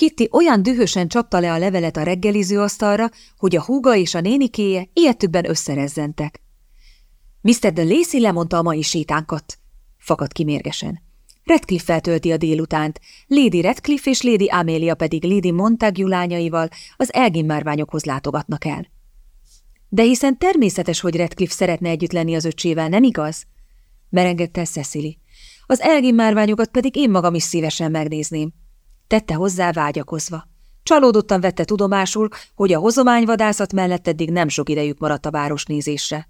Kitty olyan dühösen csapta le a levelet a reggeliző asztalra, hogy a húga és a nénikéje ilyettükben összerezzentek. Mr. de Lacey lemondta a mai sétánkat, fakadt ki mérgesen. Redcliffe feltölti a délutánt, Lady Redcliffe és Lady Amelia pedig Lady Montague lányaival az Elgin márványokhoz látogatnak el. De hiszen természetes, hogy Redcliffe szeretne együtt lenni az öccsével, nem igaz? Merengette Cecily. Az Elgin márványokat pedig én magam is szívesen megnézném. Tette hozzá vágyakozva. Csalódottan vette tudomásul, hogy a hozományvadászat mellett eddig nem sok idejük maradt a városnézésre.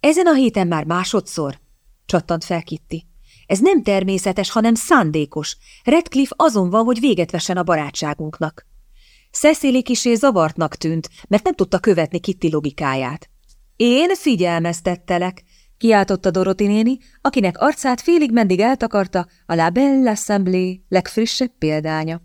Ezen a héten már másodszor, csattant fel Kitty. Ez nem természetes, hanem szándékos. Redcliffe azon van, hogy véget vessen a barátságunknak. Cecily kisé zavartnak tűnt, mert nem tudta követni Kitty logikáját. Én figyelmeztettelek, kiáltotta Doroti néni, akinek arcát félig mendig eltakarta a La Belle Assemblée legfrissebb példánya.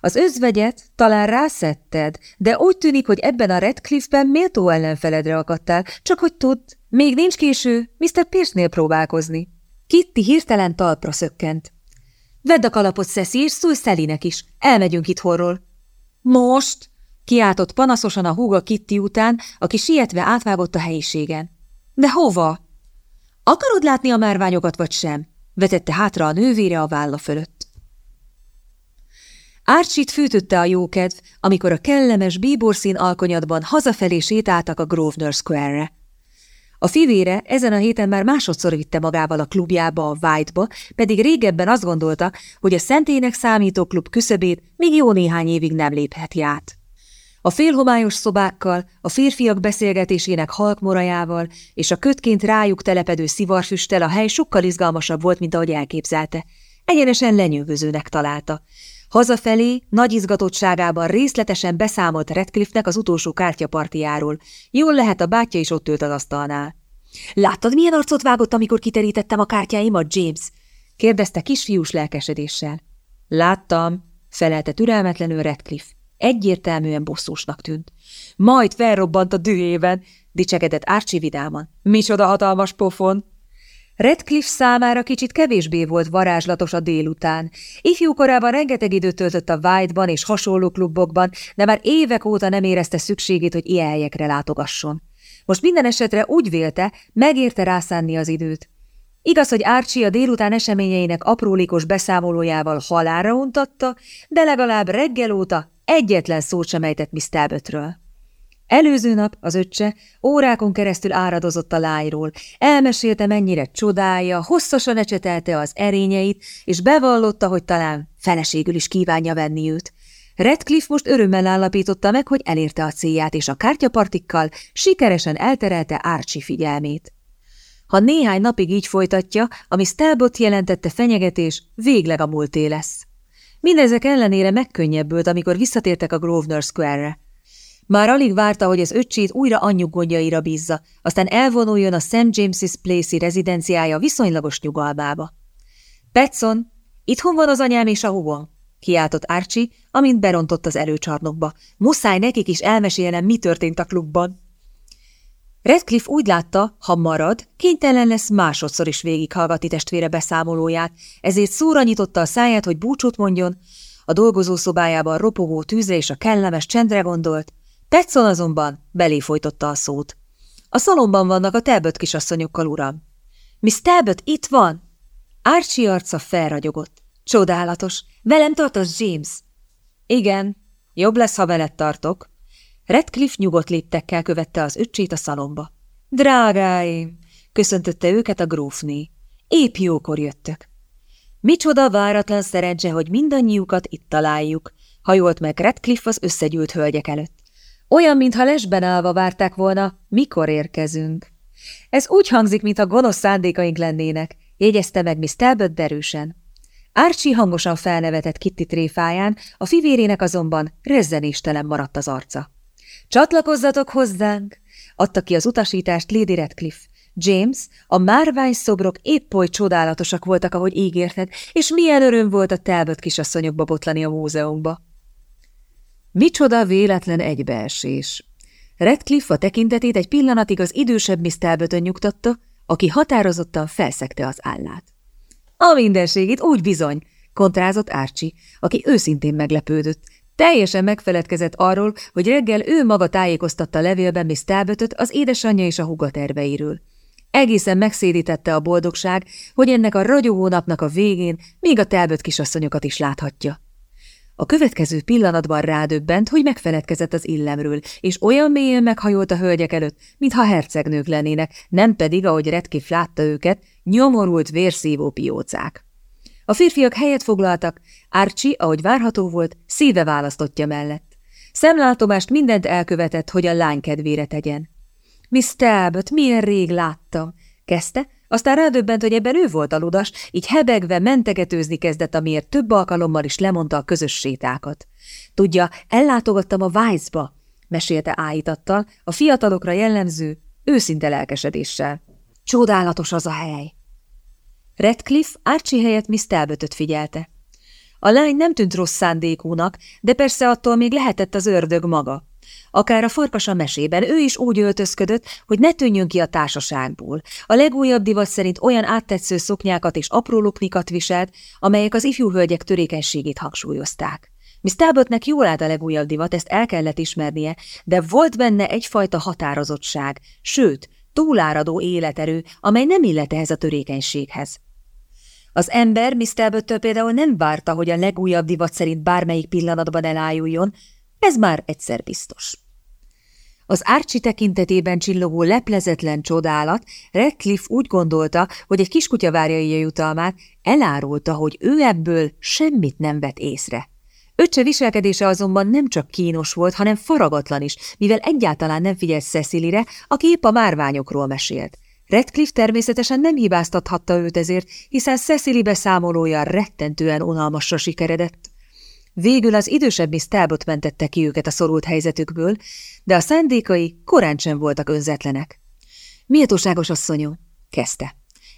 Az özvegyet talán rászetted, de úgy tűnik, hogy ebben a Redcliffe-ben méltó ellenfeledre akadtál, csak hogy tudd, még nincs késő, Mr. Pierce-nél próbálkozni. Kitty hirtelen talpra szökkent. Vedd a kalapot, Szeszi, és szólj Szelinek is. Elmegyünk itt horról. Most? Kiáltott panaszosan a húga Kitty után, aki sietve átvágott a helyiségen. De hova? Akarod látni a márványokat, vagy sem? Vetette hátra a nővére a válla fölött. Árcsit fűtötte a jókedv, amikor a kellemes bíborszín alkonyatban hazafelé sétáltak a Grosvenor Square-re. A fivére ezen a héten már másodszor vitte magával a klubjába, a White-ba, pedig régebben azt gondolta, hogy a szentének számító klub küszöbét még jó néhány évig nem lépheti át. A félhomályos szobákkal, a férfiak beszélgetésének halkmorajával és a kötként rájuk telepedő szivarfüsttel a hely sokkal izgalmasabb volt, mint ahogy elképzelte. Egyenesen lenyűgözőnek találta. Hazafelé, nagy izgatottságában részletesen beszámolt Redcliffe-nek az utolsó kártyapartiáról. Jól lehet, a bátyja is ott ült az asztalnál. Láttad, milyen arcot vágott, amikor kiterítettem a kártyáimat, James? kérdezte kisfiús lelkesedéssel. Láttam, felelte türelmetlenül Redcliffe. Egyértelműen bosszúsnak tűnt. Majd felrobbant a dühében, dicsegedett Archie vidáman. Micsoda hatalmas pofon! Redcliffe számára kicsit kevésbé volt varázslatos a délután. Ifjúkorában rengeteg időt töltött a White-ban és hasonló klubokban, de már évek óta nem érezte szükségét, hogy ilyen helyekre látogasson. Most minden esetre úgy vélte, megérte rászánni az időt. Igaz, hogy Archie a délután eseményeinek aprólékos beszámolójával halára untatta, de legalább reggel óta egyetlen szót sem ejtett Miss Talbotről. Előző nap az öccse órákon keresztül áradozott a lányról, elmesélte mennyire csodája, hosszasan ecsetelte az erényeit, és bevallotta, hogy talán feleségül is kívánja venni őt. Redcliffe most örömmel állapította meg, hogy elérte a célját, és a kártyapartikkal sikeresen elterelte Archie figyelmét. Ha néhány napig így folytatja, ami Stelbot jelentette fenyegetés, végleg a múlté lesz. Mindezek ellenére megkönnyebbült, amikor visszatértek a Grosvenor Square-re. Már alig várta, hogy az öccsét újra anyjuk gondjaira bízza, aztán elvonuljon a St. James's Place-i rezidenciája viszonylagos nyugalmába. Petson, itthon van az anyám és a húgom, kiáltott Archie, amint berontott az előcsarnokba. Muszáj nekik is elmesélnem, mi történt a klubban. Redcliffe úgy látta, ha marad, kénytelen lesz másodszor is végighallgatni testvére beszámolóját, ezért szóra nyitotta a száját, hogy búcsút mondjon, a dolgozószobájában ropogó tűzre és a kellemes csendre gondolt, Tetszon azonban belé folytotta a szót. A szalomban vannak a Talbot kisasszonyokkal, uram. Miss Talbot itt van? Archie arca felragyogott. Csodálatos. Velem tartasz, James? Igen. Jobb lesz, ha veled tartok. Redcliffe nyugodt léptekkel követte az öccsét a szalomba. Drágáim! Köszöntötte őket a grófné. Épp jókor jöttök. Micsoda váratlan szerencse, hogy mindannyiukat itt találjuk, hajolt meg Redcliffe az összegyűlt hölgyek előtt. Olyan, mintha lesben állva várták volna, mikor érkezünk. Ez úgy hangzik, mintha gonosz szándékaink lennének, jegyezte meg Miss Talbot derűsen. Archie hangosan felnevetett Kitty tréfáján, a fivérének azonban rezzenéstelen maradt az arca. Csatlakozzatok hozzánk! adta ki az utasítást Lady Redcliffe. James, a márvány szobrok épp oly csodálatosak voltak, ahogy ígérted, és milyen öröm volt a Talbot kisasszonyokba botlani a múzeumba. Micsoda véletlen egybeesés! Redcliffe a tekintetét egy pillanatig az idősebb Miss Talbotön nyugtatta, aki határozottan felszegte az állát. A mindenségét úgy bizony, kontrázott Árcsi, aki őszintén meglepődött. Teljesen megfeledkezett arról, hogy reggel ő maga tájékoztatta levélben Miss Talbotot az édesanyja és a huga terveiről. Egészen megszédítette a boldogság, hogy ennek a ragyogó napnak a végén még a Talbot kisasszonyokat is láthatja. A következő pillanatban rádöbbent, hogy megfeledkezett az illemről, és olyan mélyen meghajolt a hölgyek előtt, mintha hercegnők lennének, nem pedig, ahogy Redkif látta őket, nyomorult vérszívó piócák. A férfiak helyet foglaltak, Árcsi, ahogy várható volt, szíve választottja mellett. Szemlátomást mindent elkövetett, hogy a lány kedvére tegyen. Miss Talbot, milyen rég láttam, kezdte, aztán rádöbbent, hogy ebben ő volt a ludas, így hebegve mentegetőzni kezdett, amiért több alkalommal is lemondta a közös sétákat. Tudja, ellátogattam a Weissba, mesélte áhítattal, a fiatalokra jellemző, őszinte lelkesedéssel. Csodálatos az a hely. Redcliffe Archie helyett Miss Talbotot figyelte. A lány nem tűnt rossz szándékúnak, de persze attól még lehetett az ördög maga. Akár a farkas a mesében, ő is úgy öltözködött, hogy ne tűnjön ki a társaságból. A legújabb divat szerint olyan áttetsző szoknyákat és apró luknikat viselt, amelyek az ifjú hölgyek törékenységét hangsúlyozták. Miss Talbotnek jól állt a legújabb divat, ezt el kellett ismernie, de volt benne egyfajta határozottság, sőt, túláradó életerő, amely nem illet ehhez a törékenységhez. Az ember Miss Talbottől például nem várta, hogy a legújabb divat szerint bármelyik pillanatban elájuljon, ez már egyszer biztos. Az Árcsi tekintetében csillogó leplezetlen csodálat, Redcliffe úgy gondolta, hogy egy kiskutya várja a jutalmát, elárulta, hogy ő ebből semmit nem vett észre. Öccse viselkedése azonban nem csak kínos volt, hanem faragatlan is, mivel egyáltalán nem figyelt Cecilire, aki épp a márványokról mesélt. Redcliffe természetesen nem hibáztathatta őt ezért, hiszen Cecily beszámolója rettentően unalmasra sikeredett. Végül az idősebb Miss Talbot mentette ki őket a szorult helyzetükből, de a szándékai korán sem voltak önzetlenek. Méltóságos asszonyom, kezdte.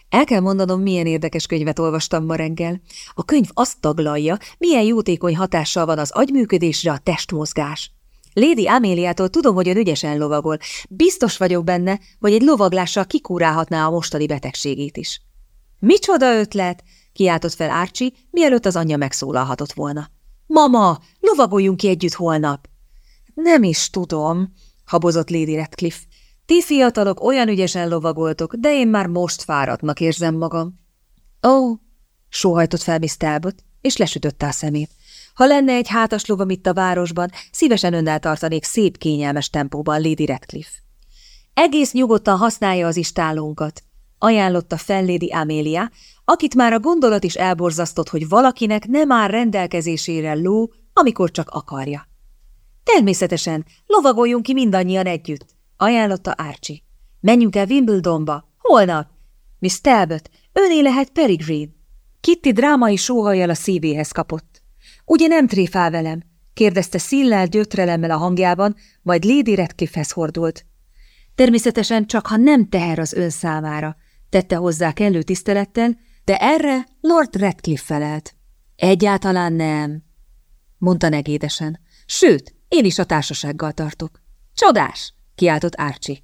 El kell mondanom, milyen érdekes könyvet olvastam ma reggel. A könyv azt taglalja, milyen jótékony hatással van az agyműködésre a testmozgás. Lady Améliától tudom, hogy ön ügyesen lovagol. Biztos vagyok benne, hogy egy lovaglással kikúrálhatná a mostani betegségét is. Micsoda ötlet! kiáltott fel Árcsi, mielőtt az anyja megszólalhatott volna. Mama, lovagoljunk ki együtt holnap. Nem is tudom, habozott Lady Radcliffe. Ti fiatalok olyan ügyesen lovagoltok, de én már most fáradtnak érzem magam. Ó, oh, sóhajtott fel Miss Talbot, és lesütötte a szemét. Ha lenne egy hátas lovam itt a városban, szívesen önnel tartanék szép, kényelmes tempóban Lady Radcliffe. Egész nyugodtan használja az istálónkat, ajánlotta fel Lady Amelia, akit már a gondolat is elborzasztott, hogy valakinek nem áll rendelkezésére ló, amikor csak akarja. Természetesen, lovagoljunk ki mindannyian együtt, ajánlotta Archie. Menjünk el Wimbledonba, holnap. Miss Talbot, öné lehet Peregrine. Kitty drámai sóhajjal a szívéhez kapott. Ugye nem tréfál velem? kérdezte szillel gyötrelemmel a hangjában, majd Lady Radcliffe-hez fordult. Természetesen csak, ha nem teher az ön számára, tette hozzá kellő tisztelettel, de erre Lord Radcliffe felelt. Egyáltalán nem, mondta negédesen. Sőt, én is a társasággal tartok. Csodás, kiáltott Archie.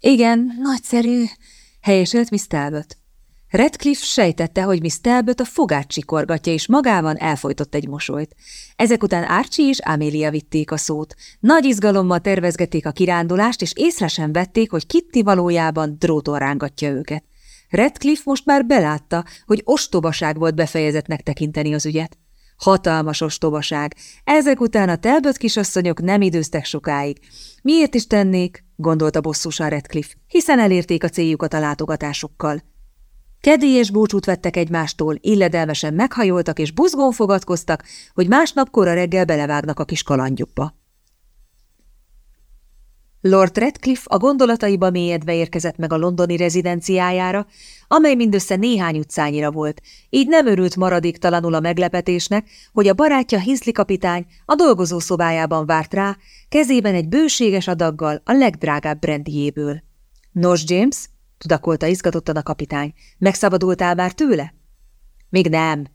Igen, nagyszerű, helyeselt Miss Talbot. Redcliffe sejtette, hogy Miss Talbot a fogát csikorgatja, és magában elfolytott egy mosolyt. Ezek után Archie és Amelia vitték a szót. Nagy izgalommal tervezgették a kirándulást, és észre sem vették, hogy Kitty valójában dróton rángatja őket. Redcliffe most már belátta, hogy ostobaság volt befejezetnek tekinteni az ügyet. Hatalmas ostobaság. Ezek után a Talbot kisasszonyok nem időztek sokáig. Miért is tennék? gondolta bosszusan Redcliffe, hiszen elérték a céljukat a látogatásukkal. Kedélyes búcsút vettek egymástól, illedelmesen meghajoltak és buzgón fogadkoztak, hogy másnap kora reggel belevágnak a kis kalandjukba. Lord Redcliffe a gondolataiba mélyedve érkezett meg a londoni rezidenciájára, amely mindössze néhány utcányira volt, így nem örült maradéktalanul a meglepetésnek, hogy a barátja Hinsley kapitány a dolgozó szobájában várt rá, kezében egy bőséges adaggal a legdrágább brandyjéből. Nos, James, tudakolta izgatottan a kapitány, megszabadultál már tőle? Még nem,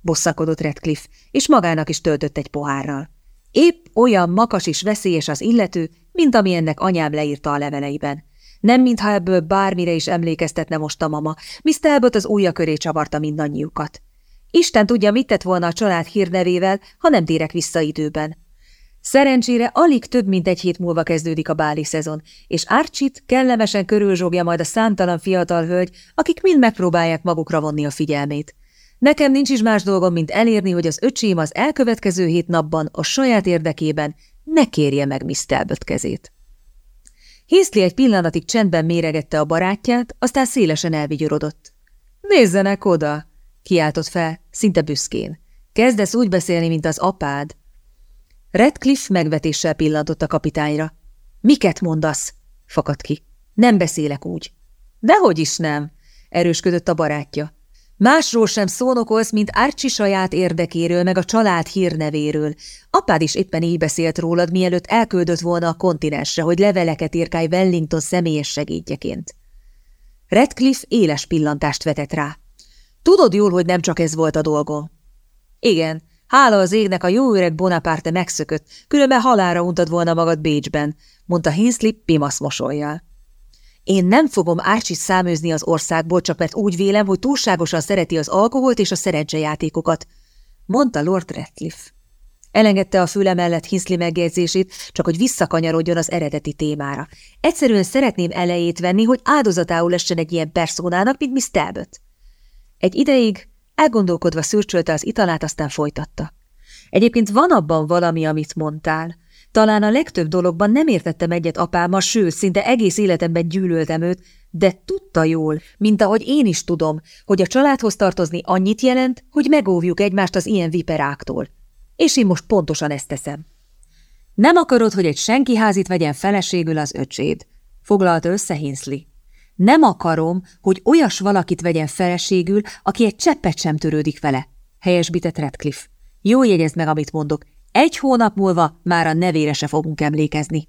bosszakodott Redcliffe, és magának is töltött egy pohárral. Épp olyan makas és veszélyes az illető, mint ami ennek anyám leírta a leveleiben. Nem mintha ebből bármire is emlékeztetne most a mama, Miss Talbot az ujja köré csavarta mindannyiukat. Isten tudja, mit tett volna a család hírnevével, ha nem térek vissza időben. Szerencsére alig több mint egy hét múlva kezdődik a báli szezon, és Archit kellemesen körülzsógja majd a számtalan fiatal hölgy, akik mind megpróbálják magukra vonni a figyelmét. Nekem nincs is más dolgom, mint elérni, hogy az öcsém az elkövetkező hét napban a saját érdekében ne kérje meg Miss kezét. Hiszli egy pillanatig csendben méregette a barátját, aztán szélesen elvigyorodott. – Nézzenek oda! – kiáltott fel, szinte büszkén. – Kezdesz úgy beszélni, mint az apád. Redcliffe megvetéssel pillantott a kapitányra. – Miket mondasz? – fakadt ki. – Nem beszélek úgy. – Dehogy is nem! – erősködött a barátja. Másról sem szónokolsz, mint Árcsi saját érdekéről, meg a család hírnevéről. Apád is éppen így beszélt rólad, mielőtt elküldött volna a kontinensre, hogy leveleket írkálj Wellington személyes segédjeként. Redcliffe éles pillantást vetett rá. Tudod jól, hogy nem csak ez volt a dolgom. Igen, hála az égnek a jó öreg Bonaparte megszökött, különben halára untad volna magad Bécsben, mondta Hinsley pimasz mosolyjal. Én nem fogom Árcsit számőzni az országból, csak mert úgy vélem, hogy túlságosan szereti az alkoholt és a szerencsejátékokat, mondta Lord Ratcliffe. Elengedte a füle mellett Hinsley megjegyzését, csak hogy visszakanyarodjon az eredeti témára. Egyszerűen szeretném elejét venni, hogy áldozatául essen egy ilyen perszónának, mint Miss Talbot. Egy ideig elgondolkodva szürcsölte az italát, aztán folytatta. Egyébként van abban valami, amit mondtál. Talán a legtöbb dologban nem értettem egyet apámmal, sőt, szinte egész életemben gyűlöltem őt, de tudta jól, mint ahogy én is tudom, hogy a családhoz tartozni annyit jelent, hogy megóvjuk egymást az ilyen viperáktól. És én most pontosan ezt teszem. Nem akarod, hogy egy senki házit vegyen feleségül az öcséd, foglalta össze Hinsley. Nem akarom, hogy olyas valakit vegyen feleségül, aki egy cseppet sem törődik vele, helyesbített Redcliffe. Jó jegyezd meg, amit mondok, egy hónap múlva már a nevére se fogunk emlékezni.